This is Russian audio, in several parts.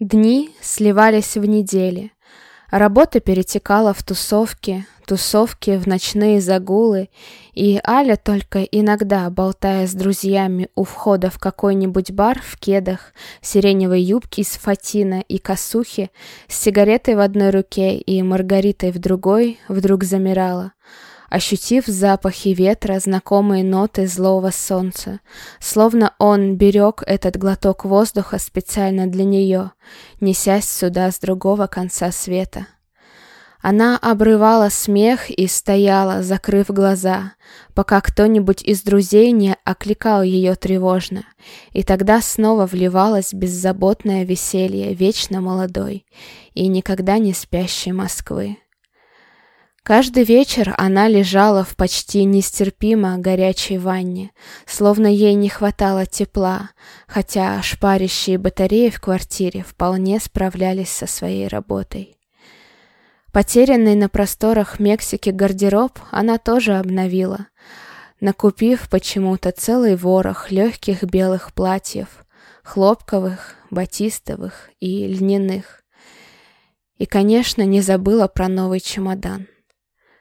Дни сливались в недели. Работа перетекала в тусовки, тусовки в ночные загулы, и Аля только иногда, болтая с друзьями у входа в какой-нибудь бар в кедах, сиреневой юбке из фатина и косухи, с сигаретой в одной руке и маргаритой в другой, вдруг замирала — ощутив запахи ветра, знакомые ноты злого солнца, словно он берег этот глоток воздуха специально для нее, несясь сюда с другого конца света. Она обрывала смех и стояла, закрыв глаза, пока кто-нибудь из друзей не окликал ее тревожно, и тогда снова вливалось беззаботное веселье вечно молодой и никогда не спящей Москвы. Каждый вечер она лежала в почти нестерпимо горячей ванне, словно ей не хватало тепла, хотя шпарящие батареи в квартире вполне справлялись со своей работой. Потерянный на просторах Мексики гардероб она тоже обновила, накупив почему-то целый ворох легких белых платьев, хлопковых, батистовых и льняных. И, конечно, не забыла про новый чемодан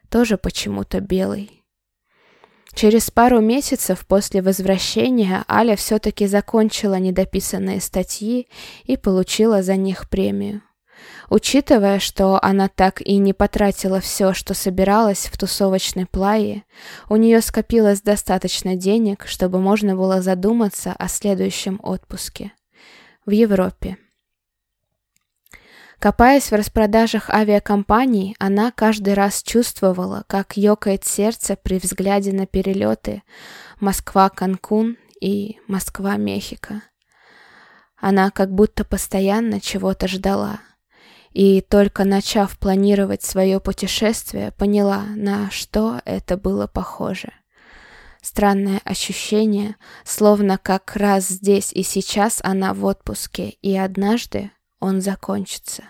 тоже почему-то белый. Через пару месяцев после возвращения Аля все-таки закончила недописанные статьи и получила за них премию. Учитывая, что она так и не потратила все, что собиралась в тусовочной плае, у нее скопилось достаточно денег, чтобы можно было задуматься о следующем отпуске в Европе. Копаясь в распродажах авиакомпаний, она каждый раз чувствовала, как ёкает сердце при взгляде на перелеты Москва-Канкун и Москва-Мехико. Она как будто постоянно чего-то ждала. И только начав планировать свое путешествие, поняла, на что это было похоже. Странное ощущение, словно как раз здесь и сейчас она в отпуске, и однажды он закончится.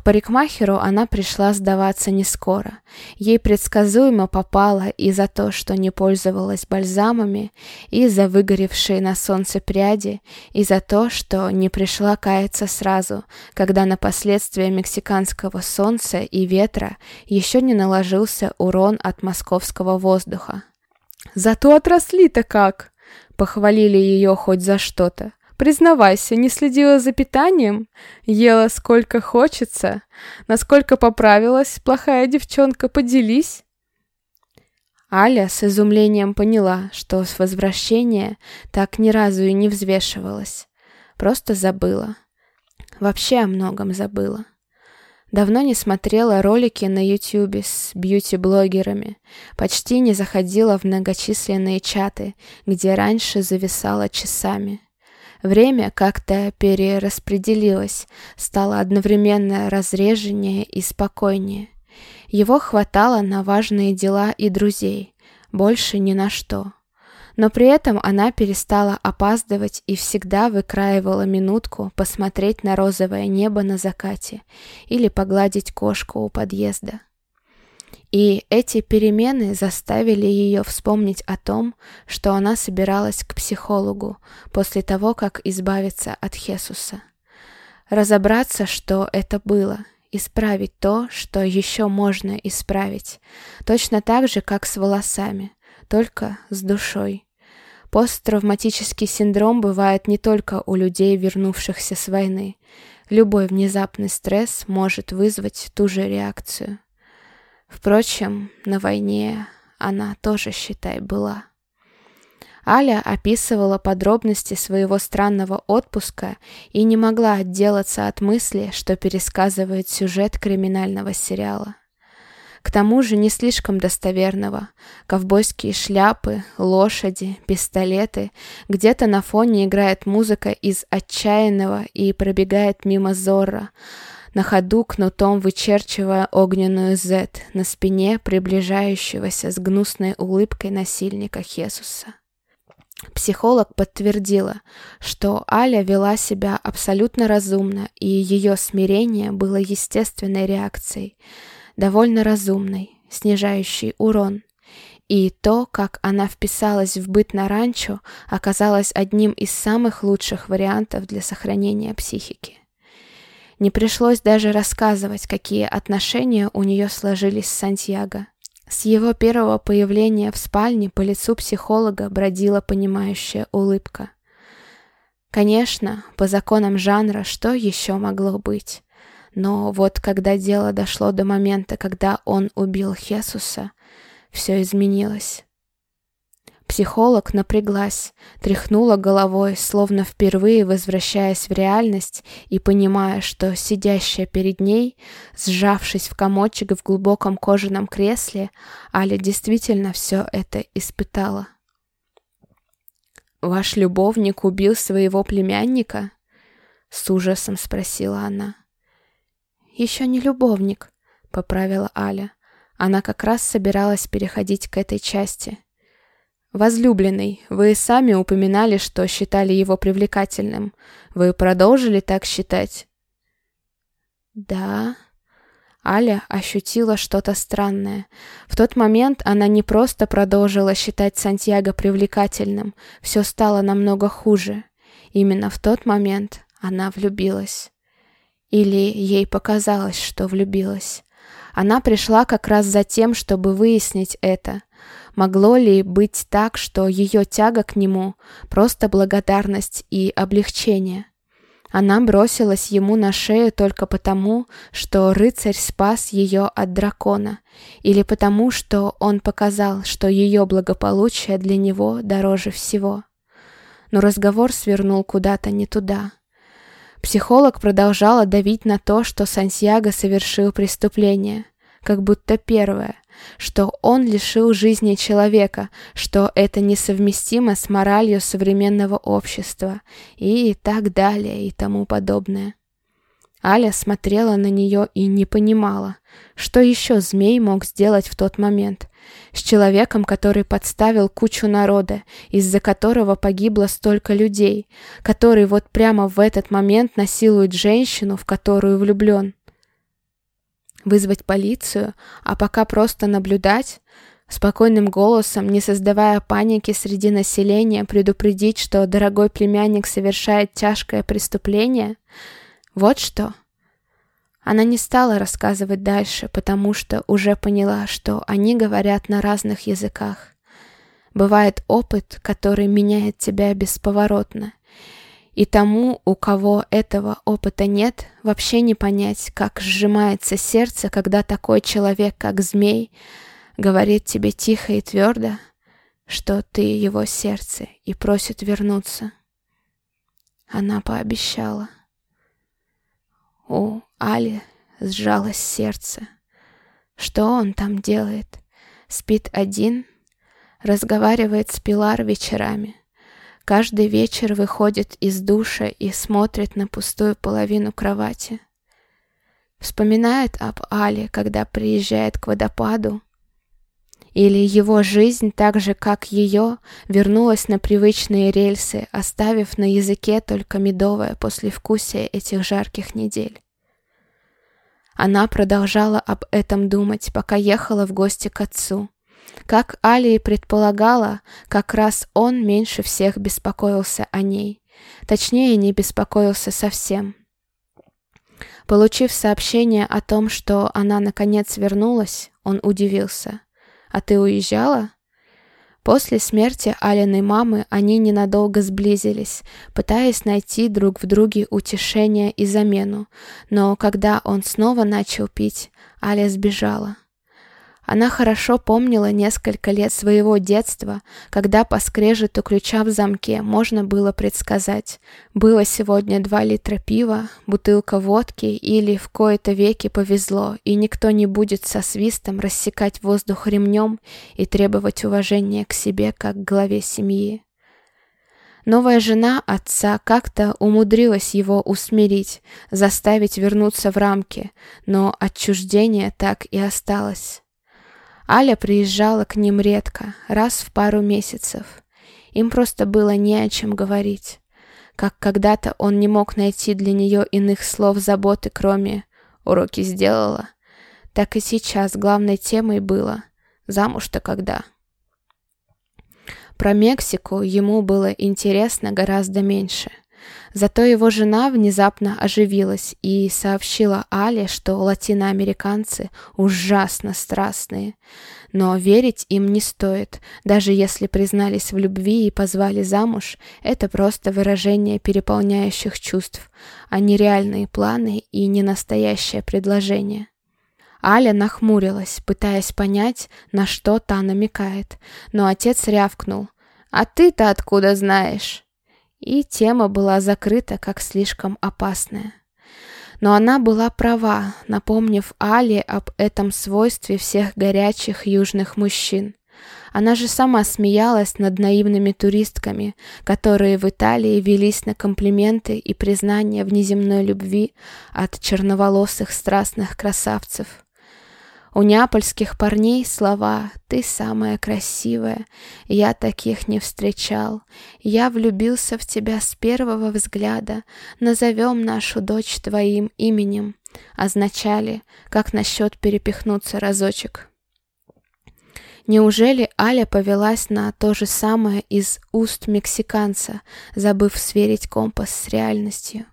К парикмахеру она пришла сдаваться не скоро. Ей предсказуемо попало и за то, что не пользовалась бальзамами, и за выгоревшие на солнце пряди, и за то, что не пришла каяться сразу, когда на последствия мексиканского солнца и ветра еще не наложился урон от московского воздуха. «Зато отросли-то как!» — похвалили ее хоть за что-то. Признавайся, не следила за питанием? Ела сколько хочется? Насколько поправилась, плохая девчонка, поделись?» Аля с изумлением поняла, что с возвращения так ни разу и не взвешивалась. Просто забыла. Вообще о многом забыла. Давно не смотрела ролики на ютюбе с бьюти-блогерами, почти не заходила в многочисленные чаты, где раньше зависала часами. Время как-то перераспределилось, стало одновременно разреженнее и спокойнее. Его хватало на важные дела и друзей, больше ни на что. Но при этом она перестала опаздывать и всегда выкраивала минутку посмотреть на розовое небо на закате или погладить кошку у подъезда. И эти перемены заставили ее вспомнить о том, что она собиралась к психологу после того, как избавиться от Хесуса. Разобраться, что это было, исправить то, что еще можно исправить, точно так же, как с волосами, только с душой. Посттравматический синдром бывает не только у людей, вернувшихся с войны. Любой внезапный стресс может вызвать ту же реакцию. Впрочем, на войне она тоже, считай, была. Аля описывала подробности своего странного отпуска и не могла отделаться от мысли, что пересказывает сюжет криминального сериала. К тому же не слишком достоверного. Ковбойские шляпы, лошади, пистолеты. Где-то на фоне играет музыка из «Отчаянного» и пробегает мимо Зорро на ходу кнутом вычерчивая огненную Z на спине приближающегося с гнусной улыбкой насильника Хесуса. Психолог подтвердила, что Аля вела себя абсолютно разумно, и ее смирение было естественной реакцией, довольно разумной, снижающей урон. И то, как она вписалась в быт на ранчо, оказалось одним из самых лучших вариантов для сохранения психики. Не пришлось даже рассказывать, какие отношения у нее сложились с Сантьяго. С его первого появления в спальне по лицу психолога бродила понимающая улыбка. Конечно, по законам жанра, что еще могло быть? Но вот когда дело дошло до момента, когда он убил Хесуса, все изменилось. Психолог напряглась, тряхнула головой, словно впервые возвращаясь в реальность и понимая, что сидящая перед ней, сжавшись в комочек в глубоком кожаном кресле, Аля действительно все это испытала. «Ваш любовник убил своего племянника?» — с ужасом спросила она. «Еще не любовник», — поправила Аля. Она как раз собиралась переходить к этой части — «Возлюбленный, вы сами упоминали, что считали его привлекательным. Вы продолжили так считать?» «Да...» Аля ощутила что-то странное. В тот момент она не просто продолжила считать Сантьяго привлекательным, все стало намного хуже. Именно в тот момент она влюбилась. Или ей показалось, что влюбилась. Она пришла как раз за тем, чтобы выяснить это. Могло ли быть так, что ее тяга к нему — просто благодарность и облегчение? Она бросилась ему на шею только потому, что рыцарь спас ее от дракона, или потому, что он показал, что ее благополучие для него дороже всего. Но разговор свернул куда-то не туда. Психолог продолжала давить на то, что Сантьяго совершил преступление, как будто первое, что он лишил жизни человека, что это несовместимо с моралью современного общества и так далее и тому подобное. Аля смотрела на нее и не понимала, что еще змей мог сделать в тот момент. С человеком, который подставил кучу народа, из-за которого погибло столько людей, который вот прямо в этот момент насилует женщину, в которую влюблен вызвать полицию, а пока просто наблюдать, спокойным голосом, не создавая паники среди населения, предупредить, что дорогой племянник совершает тяжкое преступление? Вот что. Она не стала рассказывать дальше, потому что уже поняла, что они говорят на разных языках. Бывает опыт, который меняет тебя бесповоротно, и тому, у кого этого опыта нет, вообще не понять, как сжимается сердце, когда такой человек, как змей, говорит тебе тихо и твердо, что ты его сердце, и просит вернуться. Она пообещала. У Али сжалось сердце. Что он там делает? Спит один? Разговаривает с Пилар вечерами? Каждый вечер выходит из душа и смотрит на пустую половину кровати. Вспоминает об Але, когда приезжает к водопаду. Или его жизнь, так же как ее, вернулась на привычные рельсы, оставив на языке только медовое послевкусие этих жарких недель. Она продолжала об этом думать, пока ехала в гости к отцу. Как Али предполагала, как раз он меньше всех беспокоился о ней. Точнее, не беспокоился совсем. Получив сообщение о том, что она наконец вернулась, он удивился. «А ты уезжала?» После смерти Алиной мамы они ненадолго сблизились, пытаясь найти друг в друге утешение и замену, но когда он снова начал пить, Аля сбежала. Она хорошо помнила несколько лет своего детства, когда по скрежету ключа в замке можно было предсказать, было сегодня два литра пива, бутылка водки или в кои-то веки повезло, и никто не будет со свистом рассекать воздух ремнем и требовать уважения к себе как к главе семьи. Новая жена отца как-то умудрилась его усмирить, заставить вернуться в рамки, но отчуждение так и осталось. Аля приезжала к ним редко, раз в пару месяцев. Им просто было не о чем говорить. Как когда-то он не мог найти для нее иных слов заботы, кроме «уроки сделала», так и сейчас главной темой было «замуж-то когда?». про Мексику ему было интересно гораздо меньше. Зато его жена внезапно оживилась и сообщила Але, что латиноамериканцы ужасно страстные. Но верить им не стоит, даже если признались в любви и позвали замуж, это просто выражение переполняющих чувств, а не реальные планы и не настоящее предложение. Аля нахмурилась, пытаясь понять, на что та намекает, но отец рявкнул. «А ты-то откуда знаешь?» И тема была закрыта как слишком опасная. Но она была права, напомнив Али об этом свойстве всех горячих южных мужчин. Она же сама смеялась над наивными туристками, которые в Италии велись на комплименты и признания в неземной любви от черноволосых страстных красавцев. У неапольских парней слова «ты самая красивая», «я таких не встречал», «я влюбился в тебя с первого взгляда», «назовем нашу дочь твоим именем» означали, как насчет перепихнуться разочек. Неужели Аля повелась на то же самое из уст мексиканца, забыв сверить компас с реальностью?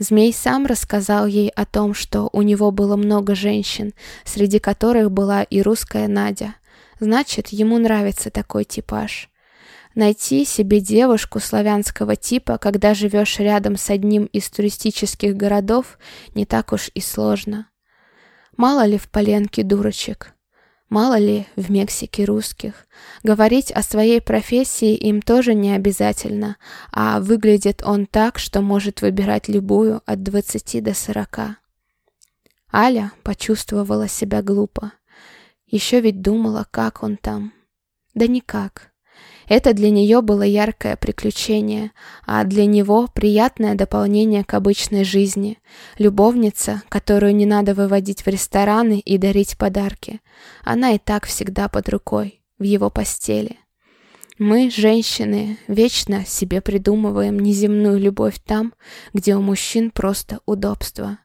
Змей сам рассказал ей о том, что у него было много женщин, среди которых была и русская Надя. Значит, ему нравится такой типаж. Найти себе девушку славянского типа, когда живешь рядом с одним из туристических городов, не так уж и сложно. Мало ли в Поленке дурочек. Мало ли в Мексике русских. Говорить о своей профессии им тоже не обязательно, а выглядит он так, что может выбирать любую от 20 до 40. Аля почувствовала себя глупо. Еще ведь думала, как он там. Да никак. Это для нее было яркое приключение, а для него приятное дополнение к обычной жизни. Любовница, которую не надо выводить в рестораны и дарить подарки. Она и так всегда под рукой, в его постели. Мы, женщины, вечно себе придумываем неземную любовь там, где у мужчин просто удобство.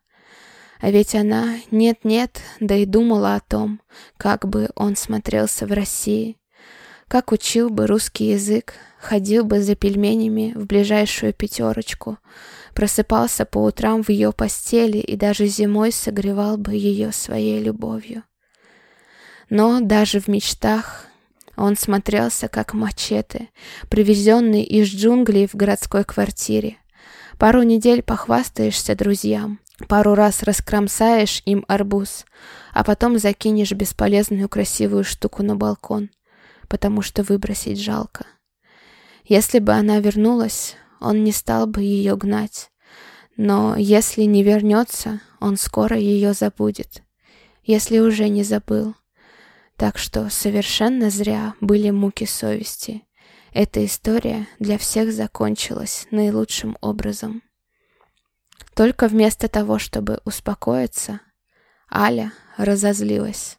А ведь она нет-нет, да и думала о том, как бы он смотрелся в России как учил бы русский язык, ходил бы за пельменями в ближайшую пятерочку, просыпался по утрам в ее постели и даже зимой согревал бы ее своей любовью. Но даже в мечтах он смотрелся как мачете, привезенный из джунглей в городской квартире. Пару недель похвастаешься друзьям, пару раз раскромсаешь им арбуз, а потом закинешь бесполезную красивую штуку на балкон потому что выбросить жалко. Если бы она вернулась, он не стал бы ее гнать. Но если не вернется, он скоро ее забудет. Если уже не забыл. Так что совершенно зря были муки совести. Эта история для всех закончилась наилучшим образом. Только вместо того, чтобы успокоиться, Аля разозлилась.